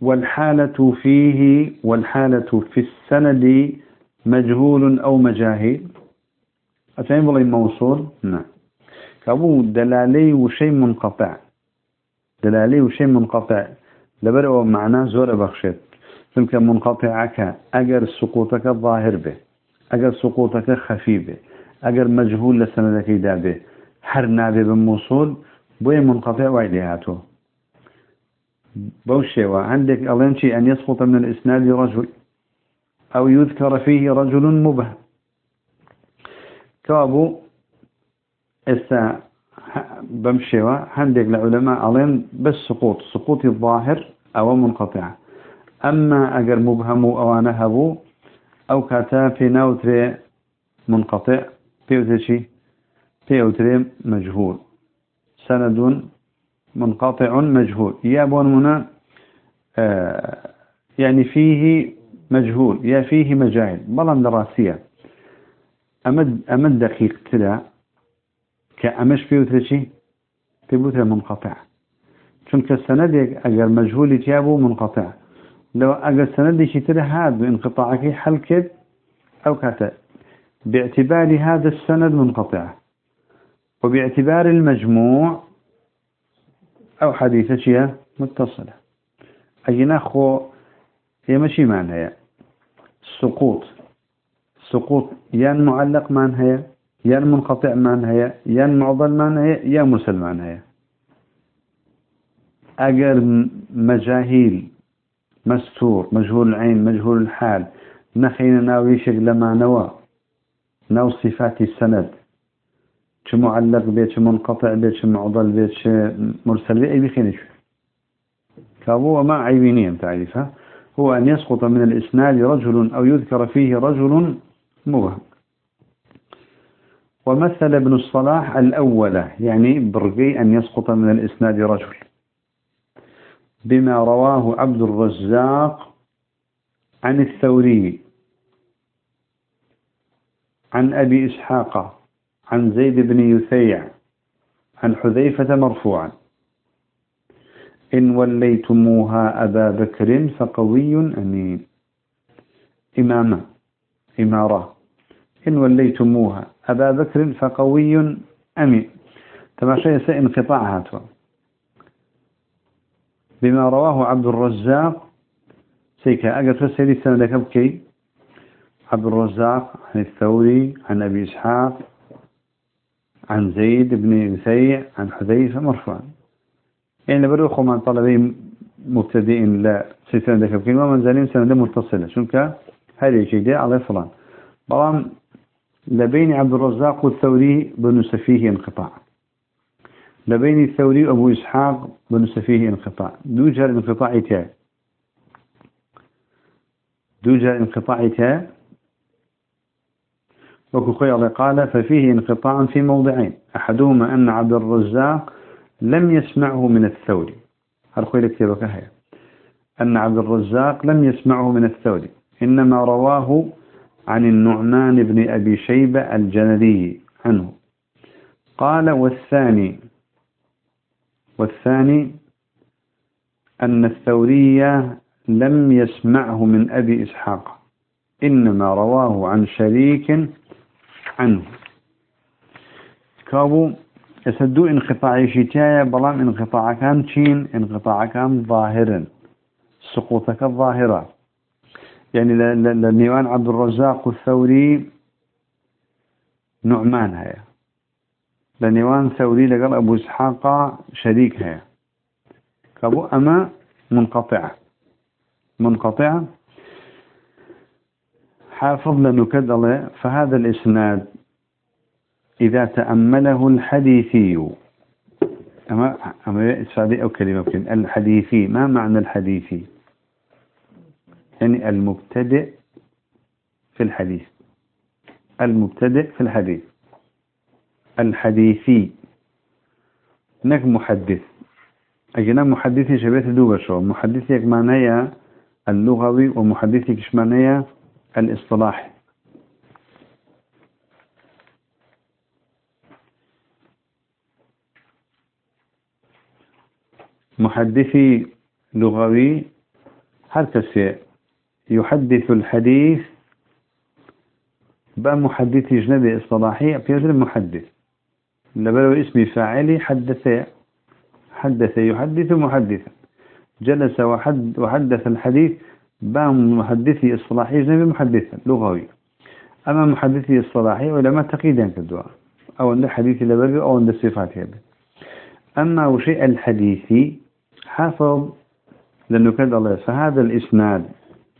والحالة فيه والحالة في السند مجهول أو مجاهيل أتواني بلي موصول؟ نعم. كابو دلالي وشيء منقطع. دلالي وشيء منقطع. لبرئو معناه زور بخشت. تلك منقطعك أجر سقوطك ظاهر به. أجر سقوطك خفي به. أجر مجهول لسندك دابه هر نابه بموصول بوي منقطع وعليهاته بوشيوة عندك ألينشي أن يسقط من الإسناد رجل. أو يذكر فيه رجل مبهم كابو إسا بمشيوة. عندك العلماء ألين بس سقوط سقوط الظاهر أو منقطع. أما أجر مبهم أو نهبو أو كاتا في نوتري منقطع بيوتشي بيوتري مجهول. سند منقطع مجهول. يابون منا آه يعني فيه مجهول. يا فيه مجاهل. بلان دراسية. أمد, أمد دقيق تلا كأمش بيوترشي بيوتر منقطع. چونك السند أجر مجهول تيابو منقطع. لو أجر سندي شتر هذا انقطاعك حل كد أو كاتا. باعتبار هذا السند منقطع. وباعتبار المجموع أو حديثة شيء متصلة. أي نخو يمشي معنى سقوط. سقوط يان معلق معنى يان منقطع معنى يان معضل معنى يا مرسل معنى أجر مجاهيل مستور مجهول العين مجهول الحال نخينا ناوي شغل ما نوى نو صفات السند شو معلق بيت شو منقطع بيت شو معضل بيت شو مرسل بيت أي بخينش فهو ما عيبينين تعريفها هو أن يسقط من الإسناد رجل أو يذكر فيه رجل مبهم. ومثل ابن الصلاح الأولى يعني برقي أن يسقط من الإسناد رجل. بما رواه عبد الرزاق عن الثوري عن أبي إسحاق عن زيد بن يثيع عن حذيفة مرفوعا. إن وليتموها أبا بكر فقوي أمين. إمامة إمارة. إن وليتموها. أبا بكر فقوي أمين تماشي سانقطاع هاتوا بما رواه عبد الرزاق سيكا أقل سيدي السنة كبكي عبد الرزاق عن الثوري عن أبي إسحاق عن زيد بن نسيع عن حذيفة مرفوعا. يعني بروخو من طلبي مبتدئين لا سنة كبكي ومن زالين سنة متصلة. شنك؟ هذه شيء على فلان بلان لبين عبد الرزاق والثوري بن سفيه انقطاع. لبين الثوري وأبو إسحاق بن سفيه انقطاع. دوجر انقطاع تاء دوجر انقطاع تاء وكخي قال ففيه انقطاع في موضعين. أحدهما أن عبد الرزاق لم يسمعه من الثوري. هل لك هي أن عبد الرزاق لم يسمعه من الثوري. إنما رواه عن النعمان بن أبي شيبة الجندي عنه. قال والثاني والثاني أن الثورية لم يسمعه من أبي إسحاق إنما رواه عن شريك عنه. كابو يسدو انقطاع شتايا بلان انقطاع كان شين انقطاع كان ظاهرا سقوطك الظاهرة. يعني لنيوان عبد الرزاق الثوري نعمان هيا لنيوان ثوري لقال أبو إسحاق شريك هيا كابو أما منقطعة منقطعة حافظ لنكد الله فهذا الإسناد إذا تأمله الحديثي. أما أما إسفادي أو كلمة الحديثي. ما معنى الحديثي؟ يعني المبتدئ في الحديث. المبتدئ في الحديث. الحديثي. هناك محدث. أجنا محدثي شبيت دوبة شو محدثي معناها اللغوي ومحدثي كش معناها الاصطلاحي محدثي لغوي هل كسي يحدث الحديث بمحدث جنبي اصطلاحي بيجر محدث لبلو اسم فاعلي حدث حدث يحدث محدثا. جلس وحد وحدث الحديث بمحدثي اصطلاحي جنبي محدثا لغوي. أما محدثي اصطلاحي ولما تقيدا كالدعاء أو عند حديث لبلو أو عند الصفات هذا أما وشيء الحديثي حافظ لأنه كان الله فهذا الإسناد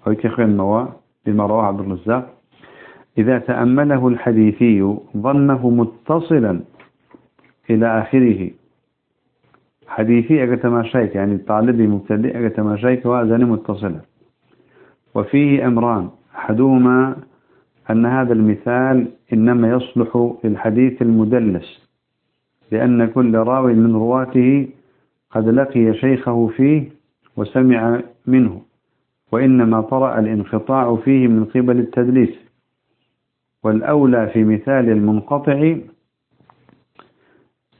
ويكخين موا بما رواه عبد الرزاق. إذا تأمله الحديثي ظنه متصلا إلى آخره. حديثي أكتماشيك يعني الطالب مبتدئ أكتماشيك وأذن متصلا. وفيه أمران أحدهما أن هذا المثال إنما يصلح للحديث المدلس لأن كل راوي من رواته قد لقي شيخه فيه وسمع منه. وإنما طرأ الانقطاع فيه من قبل التدليس. والأولى في مثال المنقطع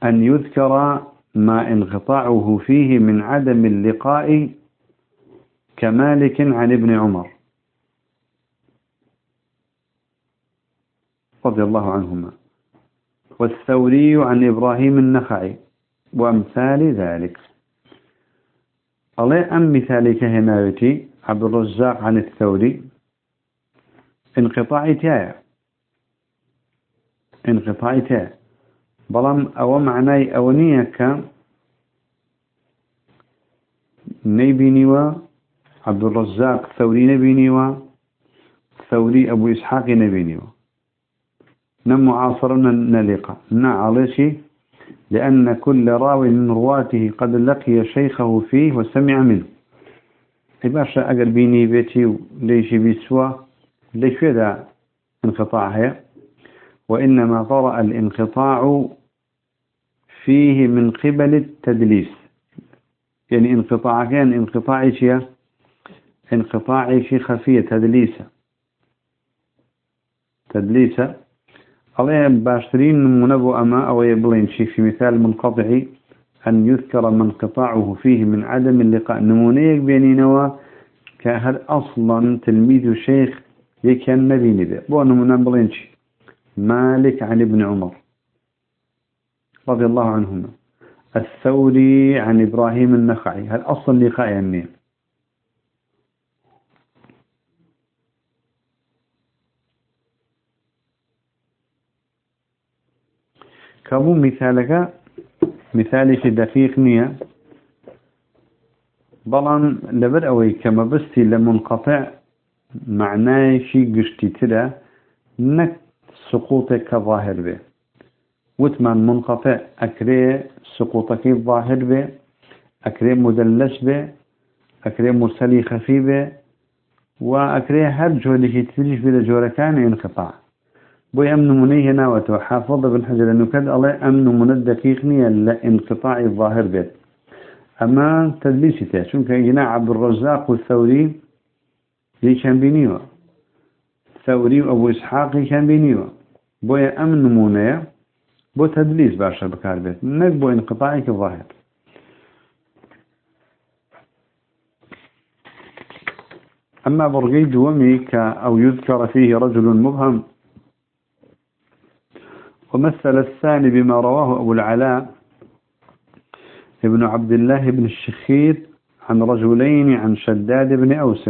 أن يذكر ما انقطاعه فيه من عدم اللقاء كمالك عن ابن عمر رضي الله عنهما. والثوري عن إبراهيم النخعي وأمثال ذلك. الله أم مثالك هنايتي عبد الرزاق عن الثوري. انقطاع تايا انقطاع تايا بلام أو معناي أونية كان نيبينيوا عبد الرزاق ثوري نبينيوا ثوري أبو إسحاق نبينيوا نم معاصرنا نلقى على لأن كل راوي من رواته قد لقي شيخه فيه وسمع منه. باشا أقل بيني بيتي ليش بيسوا ليش هذا انقطاع هي وإنما طرأ الانقطاع فيه من قبل التدليس. يعني انقطاع كان انقطاع شيء انقطاع شيء خفية تدليسة تدليسة الله باشترين منبو أما أو يبلين شيء في مثال منقطع أن يذكر من قطاعه فيه من عدم اللقاء. نمونيك بينينوا كهل أصلا تلميذ الشيخ يكن نبيني به بو نمونا بلينشي مالك عن ابن عمر رضي الله عنهما. الثوري عن إبراهيم النخعي. هل أصل لقاء يعني؟ كابو مثالك مثالي دقيق نية. بلان لبر أوي كما بستي لمنقطع معناه شي قشتي تدا نك سقوطك كظاهر به وثمان منقطع أكري سقوطك ظاهر به أكري مدلس به أكري مرسلي خفي به وأكري هر جهده تليش بلا جوركان انقطاع بو أمن منيه ناوته حافظ بن حجر أنه كد الله أمن من الدقيق نية لانقطاع الظاهر به أما تدليسته شنك إجناع عبد الرزاق والثوري لي كان بينيوه ثوري وأبو إسحاق كان بينيوه بو أمن نمونه بو تدليس باشا بكار بيت. نك بو انقطاعك الظاهر. أما برغي دومي أو يذكر فيه رجل مبهم ومثل الثاني بما رواه أبو العلاء ابن عبد الله بن الشخير عن رجلين عن شداد بن أوس.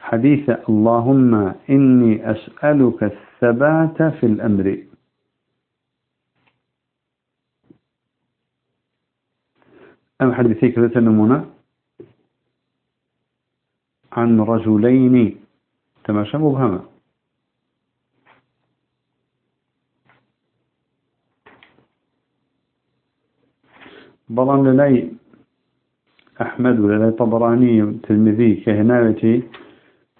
حديث اللهم إني أسألك الثبات في الأمر. أم حديثي كذا نمونا عن رجلين. تماشى مبهمة بلان للاي أحمد وللاي طبراني تلمذي كهناوتي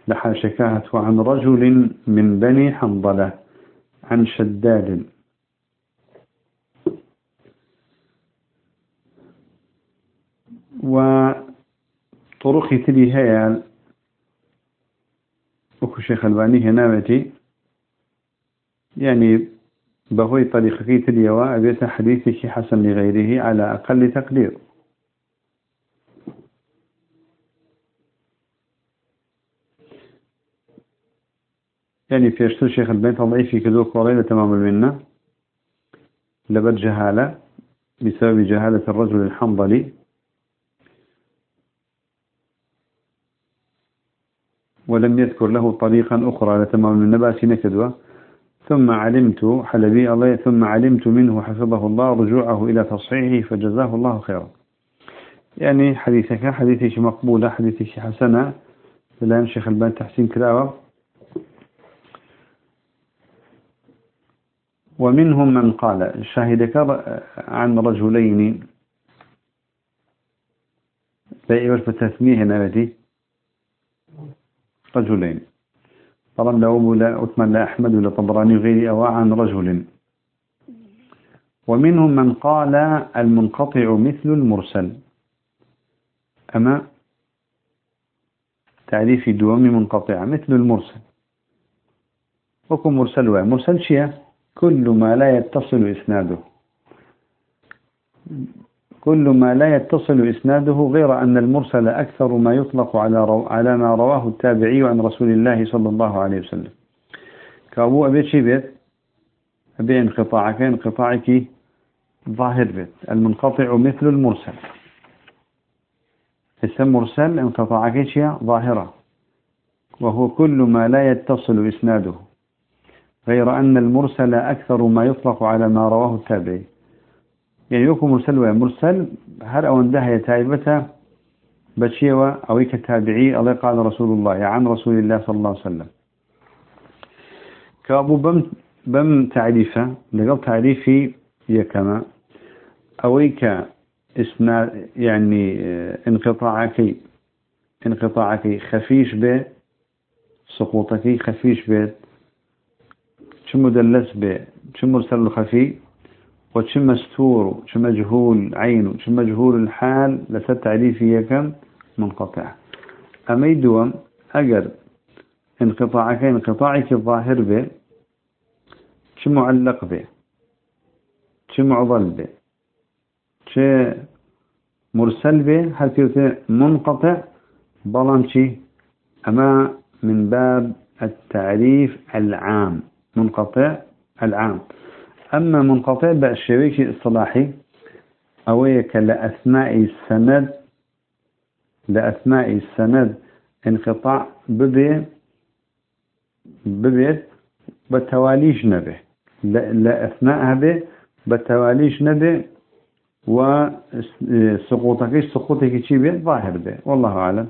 لحاشكاهة عن رجل من بني حنظلة عن شداد. وطرق تلي هيا وكو شيخ ألباني هناوتي يعني بهوي طريقة تلي وأبيت حديثك حسن لغيره على أقل تقدير. يعني في أشتر شيخ البيت ضعيف كذوك وليلة تمام المنة لبد جهالة بسبب جهالة الرجل الحنظلي. ولم يذكر له طريقا أخرى لتمام المنة باسي نكدوة. ثم علمت حلبي الله ثم علمت منه حفظه الله رجوعه إلى تصحيحه فجزاه الله خيرا. يعني حديثك حديثك مقبولة حديثك حسنة؟ لأن شيخ البان تحسين كراوة ومنهم من قال شهدك عن رجلين. بأيوش بتسميه نبتي رجلين. طبعا لا أثمن لا أحمد ولا طبراني غيري أو عن رجل. ومنهم من قال المنقطع مثل المرسل. أما تعريف دوام منقطع مثل المرسل. وكم مرسل مرسل شيء؟ كل ما لا يتصل إسناده. كل ما لا يتصل إسناده غير أن المرسل أكثر ما يطلق على رو... على ما رواه التابعي عن رسول الله صلى الله عليه وسلم. كابو أبي شي بيت؟ أبي انقطاعك انقطاعك ظاهر بيت. المنقطع مثل المرسل. اسم مرسل انقطاعك شيء ظاهرة. وهو كل ما لا يتصل إسناده. غير أن المرسل أكثر ما يطلق على ما رواه التابعي. يعني يكون مرسل ومرسل هر أو انده يتعيبته بشيوة أو كتابعي الله قال رسول الله عن رسول الله صلى الله عليه وسلم. كأبو بم بم تعريفة لقل تعريفي يكما أويك اسنا يعني انقطاعك انقطاعك خفيش به سقوطك خفيش به شو مدلس به شو مرسل خفي؟ وشو مستور شو مجهول عينه شو مجهول الحال لست تعريفية كم؟ منقطع. أما يدوم أجر انقطاعك انقطاعك الظاهر به شو معلق به شو معضل به شو مرسل به هل منقطع؟ بلانشي أما من باب التعريف العام منقطع العام. أما منقطع بالشريك الصلاحي أويك لأثناء السند لأثناء السند انقطاع ببي ببيت بتواليش نبه لأثناء به بتواليش نبه وسقوطك سقوطك شي بيت؟ ظاهر به والله أعلم.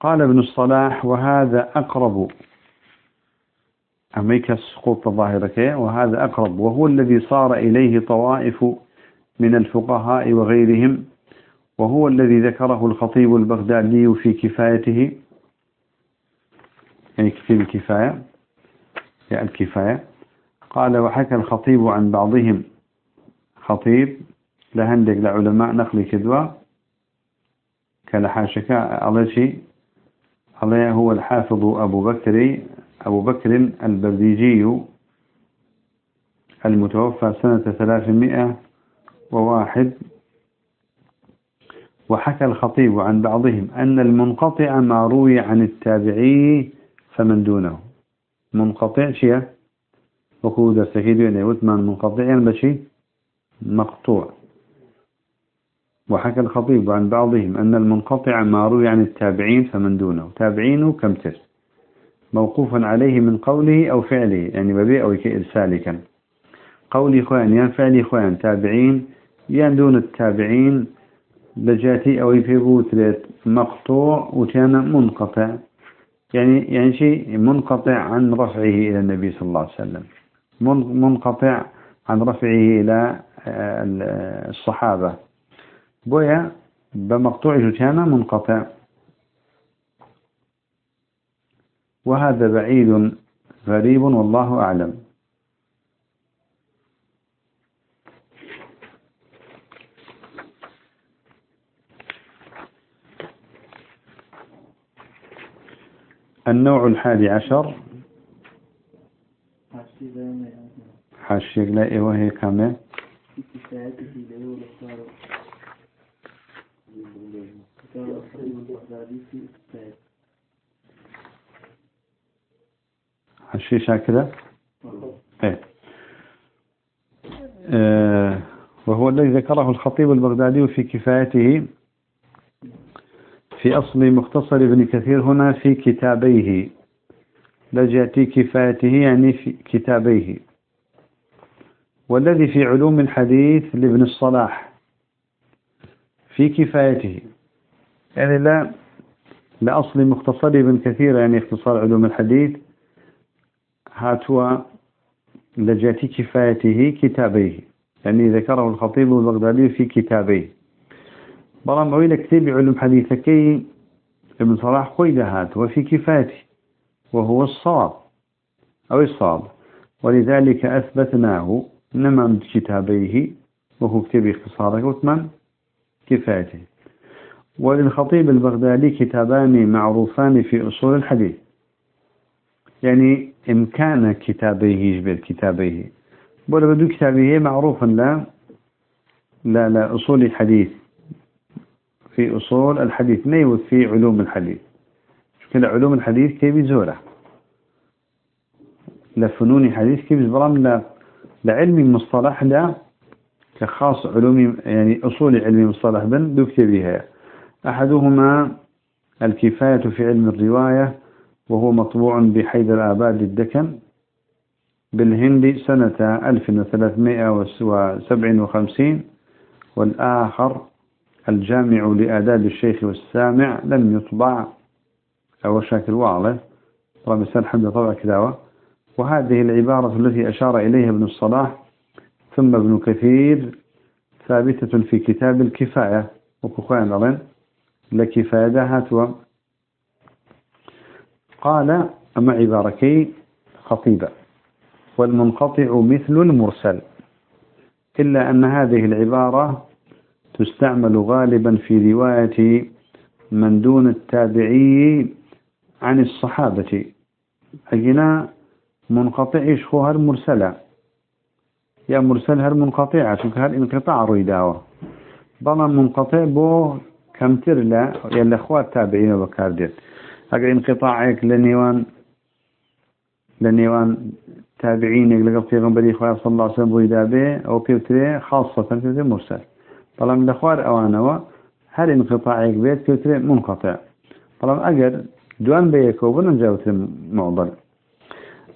قال ابن الصلاح وهذا أقرب أميك السقوط الظاهرك وهذا أقرب وهو الذي صار إليه طوائف من الفقهاء وغيرهم وهو الذي ذكره الخطيب البغدادي في كفايته. يعني كتاب الكفاية يعني الكفاية. قال وحكى الخطيب عن بعضهم. خطيب لهندك لعلماء نقل كدوى كالحاشك على شيء هو الحافظ أبو بكر أبو بكر البرديجي المتوفى سنة ثلاثمائة وواحد. وحكى الخطيب عن بعضهم أن المنقطع ما روي عن التابعي فمن دونه. منقطع شيء؟ وقود السكيد يعني وثمان منقطع بشي مقطوع. وحكى الخطيب عن بعضهم أن المنقطع ما روي عن التابعين فمن دونه. تابعين كم تر موقوفا عليه من قوله أو فعله يعني ببيع أو إرسالكا قولي خوان يا فعلي خوان تابعين يا دون التابعين لجاتي أو يفيبوتريت مقطوع وكان منقطع. يعني يعني شيء منقطع عن رفعه إلى النبي صلى الله عليه وسلم. منقطع عن رفعه إلى آه، الصحابة. بويا بمقطوع كان منقطع. وهذا بعيد غريب والله أعلم. النوع الحادي عشر. حاشية لا وهي كامل حاشية شاكرة إيه. آه وهو الذي ذكره الخطيب البغدادي في كفايته في أصل مختصر ابن كثير هنا في كتابيه. لجأتي كفايته يعني في كتابيه. والذي في علوم الحديث لابن الصلاح في كفايته. يعني لا لأصل مختصر ابن كثير يعني اختصار علوم الحديث. هاتوا لجأتي كفايته كتابيه. يعني ذكره الخطيب البغدادي في كتابيه. بلام أويل كتاب علم حديثكي ابن صلاح قيدهات وفي كفاته وهو الصواب أو الصواب. ولذلك أثبتناه نما من كتابيه وهو كتاب اختصاره وثمان كفاته وللخطيب البغدادي كتابان معروفان في أصول الحديث. يعني إمكان كتابيه يجبر كتابيه. ولا بدو كتابيه معروفا لا لا لا أصول الحديث. في أصول الحديث نيوت في علوم الحديث. كلا علوم الحديث كيف زورة لفنون الحديث كيف برام لعلم المصطلح لا كخاص علوم يعني أصول علم المصطلح بن بكتبها أحدهما الكفاية في علم الرواية وهو مطبوع بحيدر آباد الدكن بالهند سنة 1357 والآخر الجامع لآداب الشيخ والسامع لم يطبع. أو شاكل واضح. طبعا بسال حمد طبع كداوة. وهذه العبارة التي أشار إليها ابن الصلاح ثم ابن كثير ثابتة في كتاب الكفاية. وكخوان لكفاية هاتوا. قال أما عباركي خطيبة والمنقطع مثل المرسل إلا أن هذه العبارة تستعمل غالبا في رواية من دون التابعي عن الصحابة. أجنا منقطع شخو هر مرسلة يا مرسل هر منقطعة شو هر انقطاع رويداوة بلا منقطع بو كمتر لا يلا اخوات تابعين وبكاردين اگر انقطاعك لنيوان لنيوان تابعين لقل في غنبري خواه صلى الله عليه وسلم بويدابه أو بيوتري خاصة بيوتري مرسل. طالما لخوار اوانوا هل انقطاعك بيت بيوتري منقطع. طالما اگر دوان بيكو بنجاوت معضل.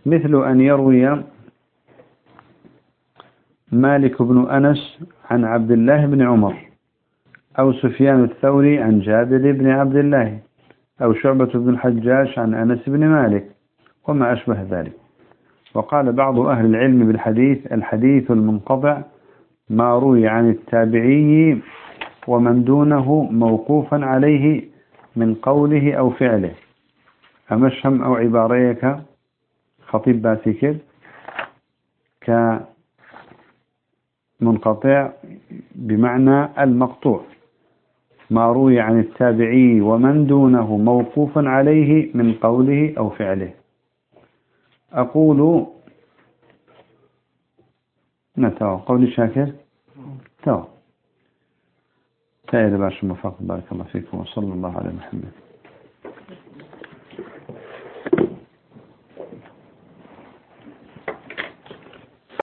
مثل أن يروي مالك بن أنس عن عبد الله بن عمر أو سفيان الثوري عن جابر بن عبد الله أو شعبة بن الحجاج عن أنس بن مالك وما أشبه ذلك. وقال بعض أهل العلم بالحديث الحديث المنقطع ما روي عن التابعي ومن دونه موقوفا عليه من قوله أو فعله. أمشهم أو عباريك خطيب باسكر كمنقطع بمعنى المقطوع. ما روي عن التابعي ومن دونه موقوفا عليه من قوله أو فعله. أقول نتوى قولي شاكر. تو تايد باش مفاق بارك الله فيكم وصلى الله على محمد.